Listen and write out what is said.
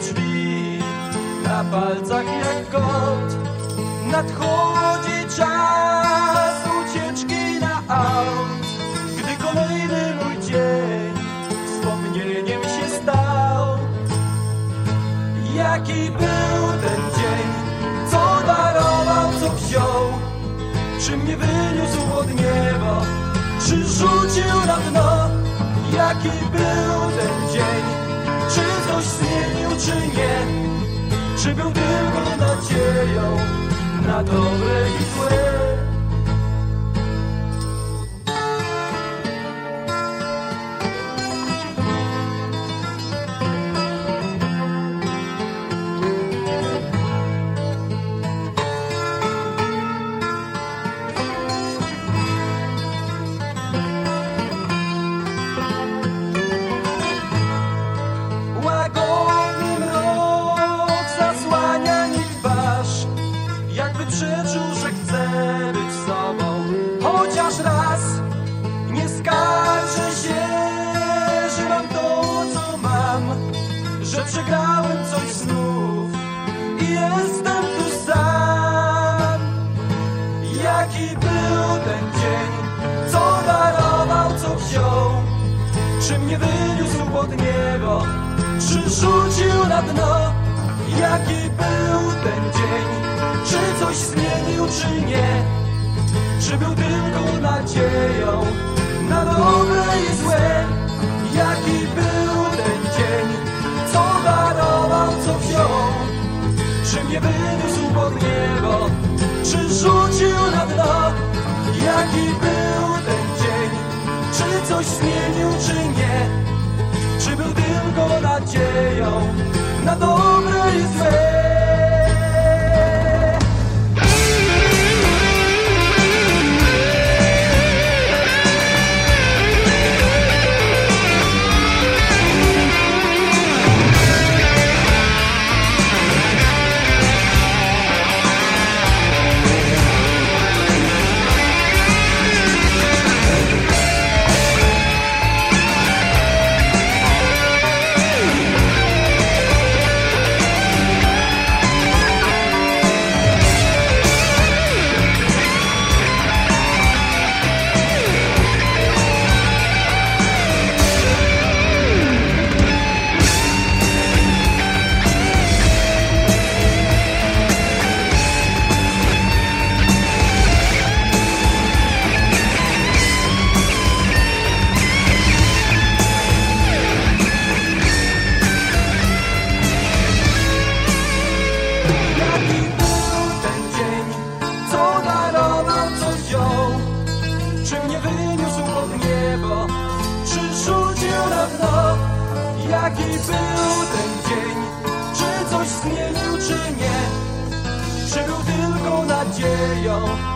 drzwi. Na palcach jak kot Nadchodzi czas ucieczki na aut. Gdy kolejny mój dzień Wspomnieniem się stał. Jaki był ten dzień? Co darował, co wziął? Czy mnie wyniósł od nieba Czy rzucił na dno? Jaki był ten dzień czy nie czy był tylko nadzieją na dobre i złe? Ten dzień Co darował, co wziął czy mnie wyniósł pod niebo, czy rzucił na dno? Jaki był ten dzień? Czy coś zmienił, czy nie? Czy był tylko nadzieją na dobre i złe? Jaki był ten dzień? Co darował, co wziął? Czy mnie wyniósł pod niebo, czy rzucił na dno? Jaki był ten dzień? Czy coś zmienił, czy nie? Czy był tylko nadzieją na dobre i złe? Nadzieją